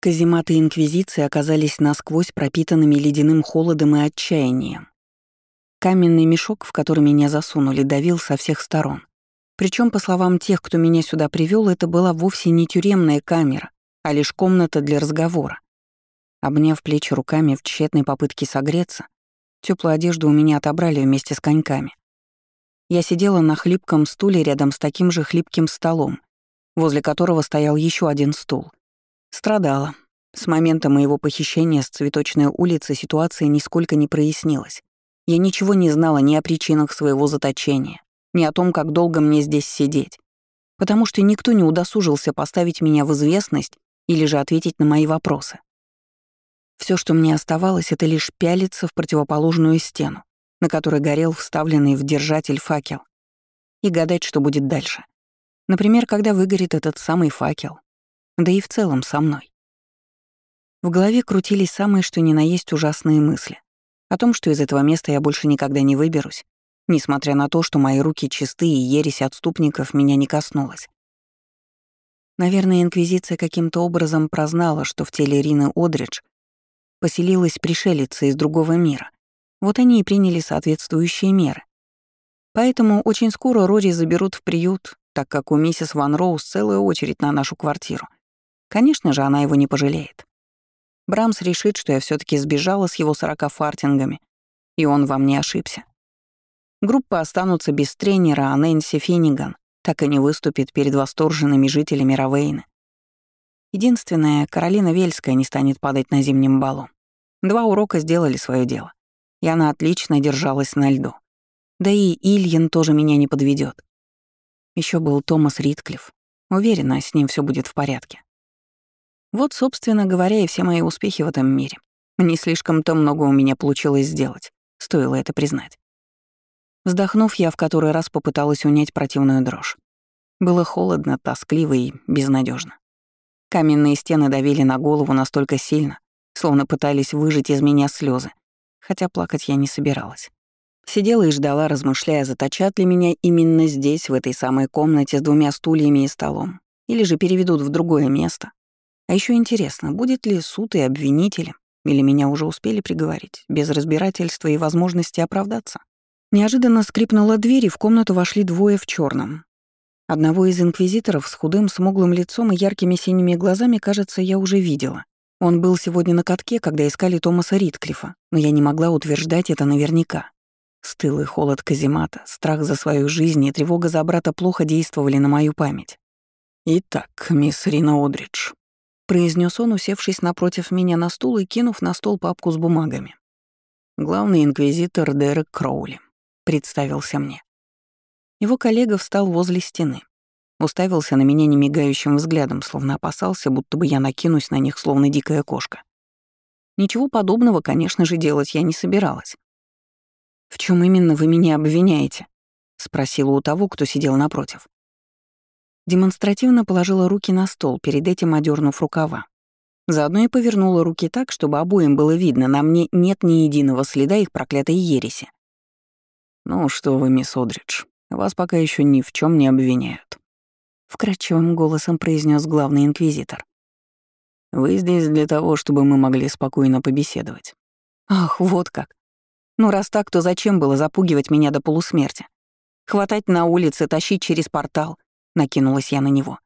Казематы Инквизиции оказались насквозь пропитанными ледяным холодом и отчаянием. Каменный мешок, в который меня засунули, давил со всех сторон. Причем, по словам тех, кто меня сюда привел, это была вовсе не тюремная камера, а лишь комната для разговора. Обняв плечи руками в тщетной попытке согреться, теплую одежду у меня отобрали вместе с коньками. Я сидела на хлипком стуле рядом с таким же хлипким столом, возле которого стоял еще один стул. Страдала. С момента моего похищения с цветочной улицы ситуация нисколько не прояснилась. Я ничего не знала ни о причинах своего заточения, ни о том, как долго мне здесь сидеть, потому что никто не удосужился поставить меня в известность или же ответить на мои вопросы. Все, что мне оставалось, это лишь пялиться в противоположную стену, на которой горел вставленный в держатель факел, и гадать, что будет дальше. Например, когда выгорит этот самый факел. Да и в целом со мной. В голове крутились самые что ни на есть ужасные мысли. О том, что из этого места я больше никогда не выберусь, несмотря на то, что мои руки чистые и ересь отступников меня не коснулась. Наверное, Инквизиция каким-то образом прознала, что в теле Рины Одридж поселилась пришелица из другого мира. Вот они и приняли соответствующие меры. Поэтому очень скоро Рори заберут в приют, так как у миссис Ван Роуз целая очередь на нашу квартиру. Конечно же, она его не пожалеет. Брамс решит, что я все таки сбежала с его сорока фартингами, и он вам не ошибся. Группы останутся без тренера, а Нэнси Финниган так и не выступит перед восторженными жителями Равейны. Единственное, Каролина Вельская не станет падать на зимнем балу. Два урока сделали свое дело, и она отлично держалась на льду. Да и Ильин тоже меня не подведет. Еще был Томас Ритклифф. Уверена, с ним все будет в порядке. Вот, собственно говоря, и все мои успехи в этом мире. Не слишком-то много у меня получилось сделать, стоило это признать. Вздохнув, я в который раз попыталась унять противную дрожь. Было холодно, тоскливо и безнадежно. Каменные стены давили на голову настолько сильно, словно пытались выжать из меня слезы, хотя плакать я не собиралась. Сидела и ждала, размышляя, заточат ли меня именно здесь, в этой самой комнате с двумя стульями и столом, или же переведут в другое место, а еще интересно, будет ли суд и обвинители, или меня уже успели приговорить, без разбирательства и возможности оправдаться? Неожиданно скрипнула дверь, и в комнату вошли двое в черном. Одного из инквизиторов с худым, смуглым лицом и яркими синими глазами, кажется, я уже видела. Он был сегодня на катке, когда искали Томаса Ритклифа, но я не могла утверждать это наверняка. Стылый холод каземата, страх за свою жизнь и тревога за брата плохо действовали на мою память. «Итак, мисс Рина Одридж», произнес он, усевшись напротив меня на стул и кинув на стол папку с бумагами. Главный инквизитор Дерек Кроули представился мне. Его коллега встал возле стены, уставился на меня немигающим взглядом, словно опасался, будто бы я накинусь на них, словно дикая кошка. Ничего подобного, конечно же, делать я не собиралась. «В чем именно вы меня обвиняете?» — спросила у того, кто сидел напротив. Демонстративно положила руки на стол, перед этим одернув рукава. Заодно и повернула руки так, чтобы обоим было видно, на мне нет ни единого следа их проклятой ереси. «Ну что вы, мисс Одридж, вас пока еще ни в чем не обвиняют», — вкрадчивым голосом произнес главный инквизитор. «Вы здесь для того, чтобы мы могли спокойно побеседовать». «Ах, вот как. Ну раз так, то зачем было запугивать меня до полусмерти? Хватать на улице, тащить через портал, накинулась я на него.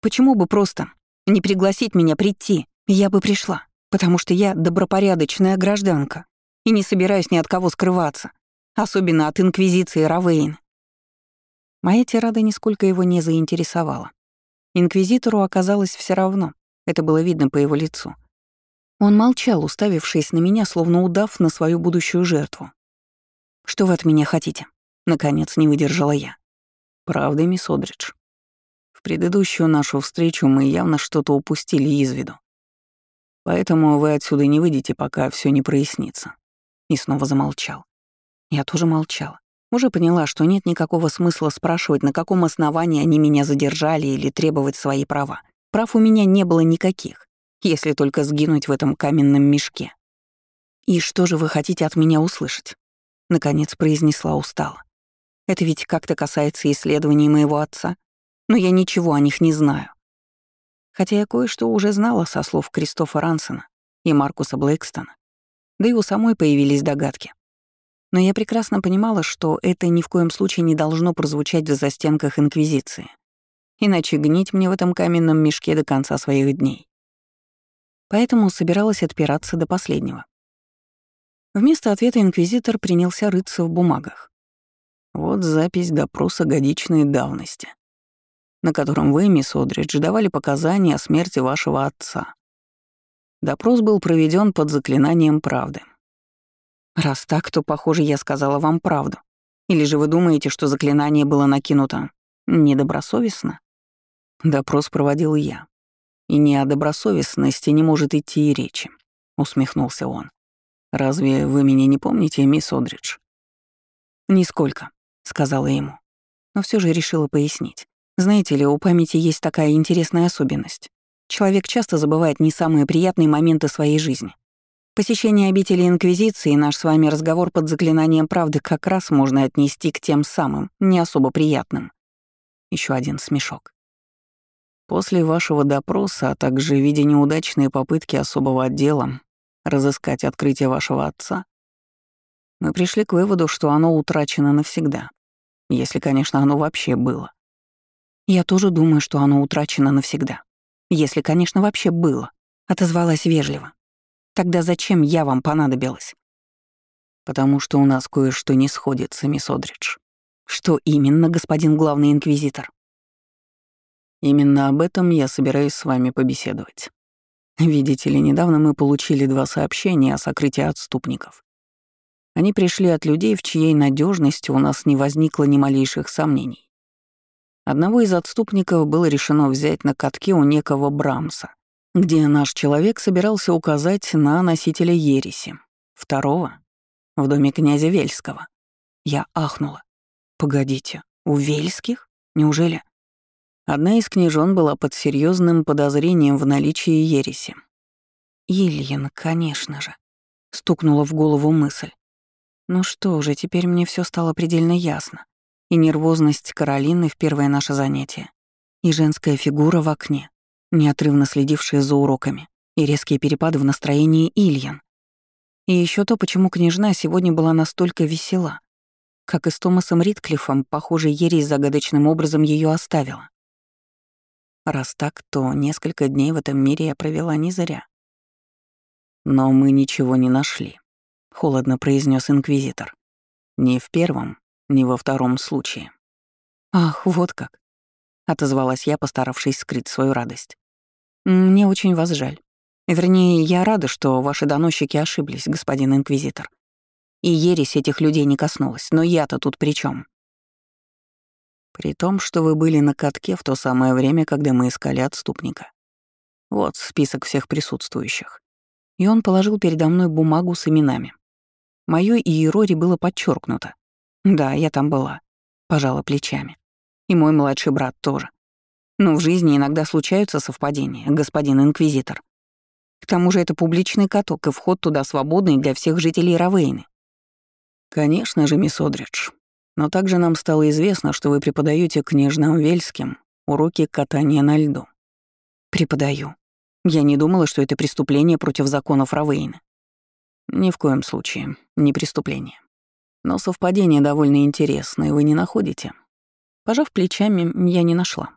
Почему бы просто не пригласить меня прийти? Я бы пришла, потому что я добропорядочная гражданка и не собираюсь ни от кого скрываться, особенно от Инквизиции Равейн. Моя тирада нисколько его не заинтересовала. Инквизитору оказалось все равно, это было видно по его лицу. Он молчал, уставившись на меня, словно удав на свою будущую жертву. «Что вы от меня хотите?» Наконец не выдержала я. «Правда, мисс Одридж?» Предыдущую нашу встречу мы явно что-то упустили из виду. Поэтому вы отсюда не выйдете, пока все не прояснится». И снова замолчал. Я тоже молчала. Уже поняла, что нет никакого смысла спрашивать, на каком основании они меня задержали или требовать свои права. Прав у меня не было никаких, если только сгинуть в этом каменном мешке. «И что же вы хотите от меня услышать?» Наконец произнесла устало. «Это ведь как-то касается исследований моего отца?» Но я ничего о них не знаю. Хотя я кое-что уже знала со слов Кристофа Рансена и Маркуса Блэкстона, да и у самой появились догадки. Но я прекрасно понимала, что это ни в коем случае не должно прозвучать в застенках Инквизиции. Иначе гнить мне в этом каменном мешке до конца своих дней. Поэтому собиралась отпираться до последнего. Вместо ответа инквизитор принялся рыться в бумагах. Вот запись допроса годичной давности, на котором вы, мисс Одридж, давали показания о смерти вашего отца. Допрос был проведен под заклинанием правды. Раз так, то, похоже, я сказала вам правду. Или же вы думаете, что заклинание было накинуто недобросовестно? Допрос проводил я. И не о добросовестности не может идти и речи, усмехнулся он. Разве вы меня не помните, мисс Одридж? Нисколько, сказала ему. Но все же решила пояснить. Знаете ли, у памяти есть такая интересная особенность. Человек часто забывает не самые приятные моменты своей жизни. Посещение обители Инквизиции и наш с вами разговор под заклинанием правды как раз можно отнести к тем самым, не особо приятным. Еще один смешок. После вашего допроса, а также в виде неудачной попытки особого отдела разыскать открытие вашего отца, мы пришли к выводу, что оно утрачено навсегда, если, конечно, оно вообще было. Я тоже думаю, что оно утрачено навсегда, если, конечно, вообще было, отозвалась вежливо. Тогда зачем я вам понадобилась? Потому что у нас кое-что не сходится, мисс Одридж. Что именно, господин главный инквизитор? Именно об этом я собираюсь с вами побеседовать. Видите ли, недавно мы получили два сообщения о сокрытии отступников. Они пришли от людей, в чьей надежности у нас не возникло ни малейших сомнений. Одного из отступников было решено взять на катке у некого Брамса, где наш человек собирался указать на носителя ереси. Второго — в доме князя Вельского. Я ахнула. Погодите, у Вельских? Неужели? Одна из княжон была под серьезным подозрением в наличии ереси. Ильин, конечно же. Стукнула в голову мысль. Ну что же, теперь мне все стало предельно ясно. И нервозность Каролины в первое наше занятие, и женская фигура в окне, неотрывно следившие за уроками, и резкие перепады в настроении Ильян. И еще то, почему княжна сегодня была настолько весела. Как и с Томасом Ритклиффом, похоже, ересь загадочным образом ее оставила. Раз так, то несколько дней в этом мире я провела не зря. Но мы ничего не нашли, холодно произнес инквизитор. Ни в первом, ни во втором случае. Ах, вот как, отозвалась я, постаравшись скрыть свою радость. Мне очень вас жаль. Вернее, я рада, что ваши доносчики ошиблись, господин инквизитор. И ересь этих людей не коснулась, но я-то тут при чем? При том, что вы были на катке в то самое время, когда мы искали отступника. Вот список всех присутствующих. И он положил передо мной бумагу с именами. Моё иерори было подчеркнуто. Да, я там была. Пожала плечами. И мой младший брат тоже. Но в жизни иногда случаются совпадения, господин инквизитор. К тому же это публичный каток, и вход туда свободный для всех жителей Равейны. Конечно же, мисс Одридж. Но также нам стало известно, что вы преподаете княжнам Вельским уроки катания на льду. Преподаю. Я не думала, что это преступление против законов Равейны. Ни в коем случае, не преступление. Но совпадение довольно интересное, вы не находите? Пожав плечами, я не нашла.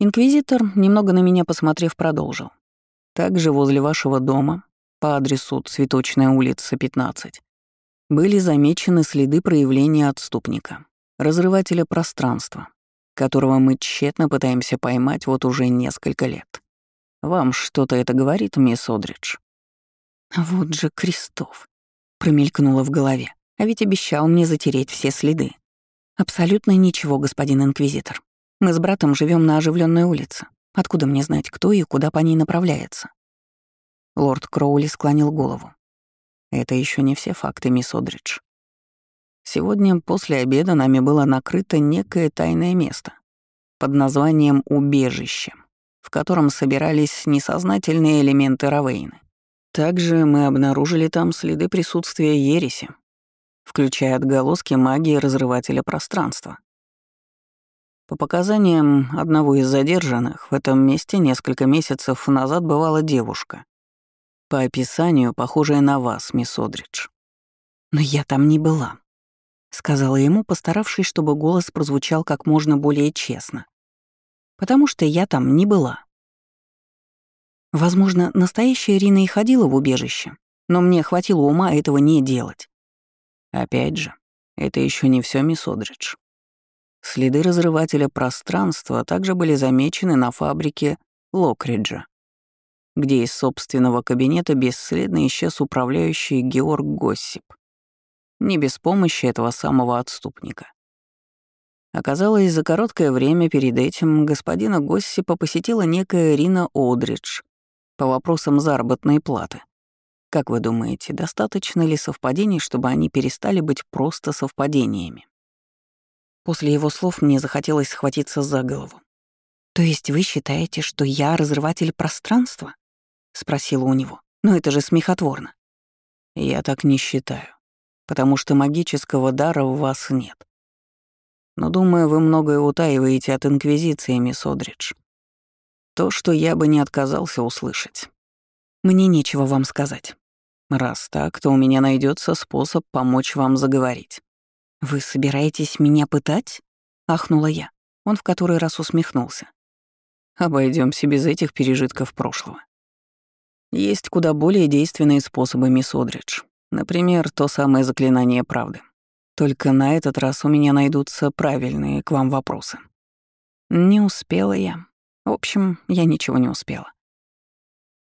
Инквизитор, немного на меня посмотрев, продолжил. Также возле вашего дома, по адресу Цветочная улица, 15, были замечены следы проявления отступника, разрывателя пространства, которого мы тщетно пытаемся поймать вот уже несколько лет. Вам что-то это говорит, мисс Одридж? Вот же Крестов. Промелькнуло в голове. А ведь обещал мне затереть все следы. Абсолютно ничего, господин инквизитор. Мы с братом живем на оживленной улице. Откуда мне знать, кто и куда по ней направляется?» Лорд Кроули склонил голову. «Это еще не все факты, мисс Одридж. Сегодня после обеда нами было накрыто некое тайное место под названием «Убежище», в котором собирались несознательные элементы Равейны. Также мы обнаружили там следы присутствия ереси, включая отголоски магии разрывателя пространства. По показаниям одного из задержанных, в этом месте несколько месяцев назад бывала девушка. По описанию, похожая на вас, мисс Одридж. Но я там не была, сказала ему, постаравшись, чтобы голос прозвучал как можно более честно. Потому что я там не была. Возможно, настоящая Рина и ходила в убежище, но мне хватило ума этого не делать. Опять же, это еще не все, мисс Одридж. Следы разрывателя пространства также были замечены на фабрике Локриджа, где из собственного кабинета бесследно исчез управляющий Георг Госсип. Не без помощи этого самого отступника. Оказалось, за короткое время перед этим господина Госсипа посетила некая Рина Одридж по вопросам заработной платы. Как вы думаете, достаточно ли совпадений, чтобы они перестали быть просто совпадениями? После его слов мне захотелось схватиться за голову. «То есть вы считаете, что я разрыватель пространства?» — спросила у него. «Но это же смехотворно». «Я так не считаю, потому что магического дара у вас нет. Но, думаю, вы многое утаиваете от Инквизиции, мисс Одридж. То, что я бы не отказался услышать. Мне нечего вам сказать. Раз так, то у меня найдется способ помочь вам заговорить. «Вы собираетесь меня пытать?» — ахнула я. Он в который раз усмехнулся. Обойдемся без этих пережитков прошлого. Есть куда более действенные способы, мисс Одридж. Например, то самое заклинание правды. Только на этот раз у меня найдутся правильные к вам вопросы. Не успела я. В общем, я ничего не успела.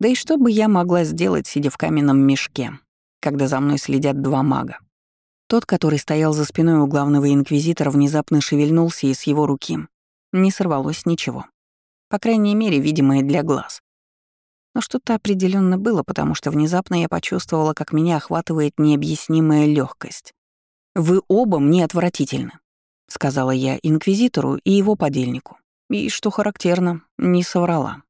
Да и что бы я могла сделать, сидя в каменном мешке, когда за мной следят два мага? Тот, который стоял за спиной у главного инквизитора, внезапно шевельнулся, и с его руки не сорвалось ничего. По крайней мере, видимое для глаз. Но что-то определенно было, потому что внезапно я почувствовала, как меня охватывает необъяснимая легкость. «Вы оба мне отвратительны», — сказала я инквизитору и его подельнику. И, что характерно, не соврала.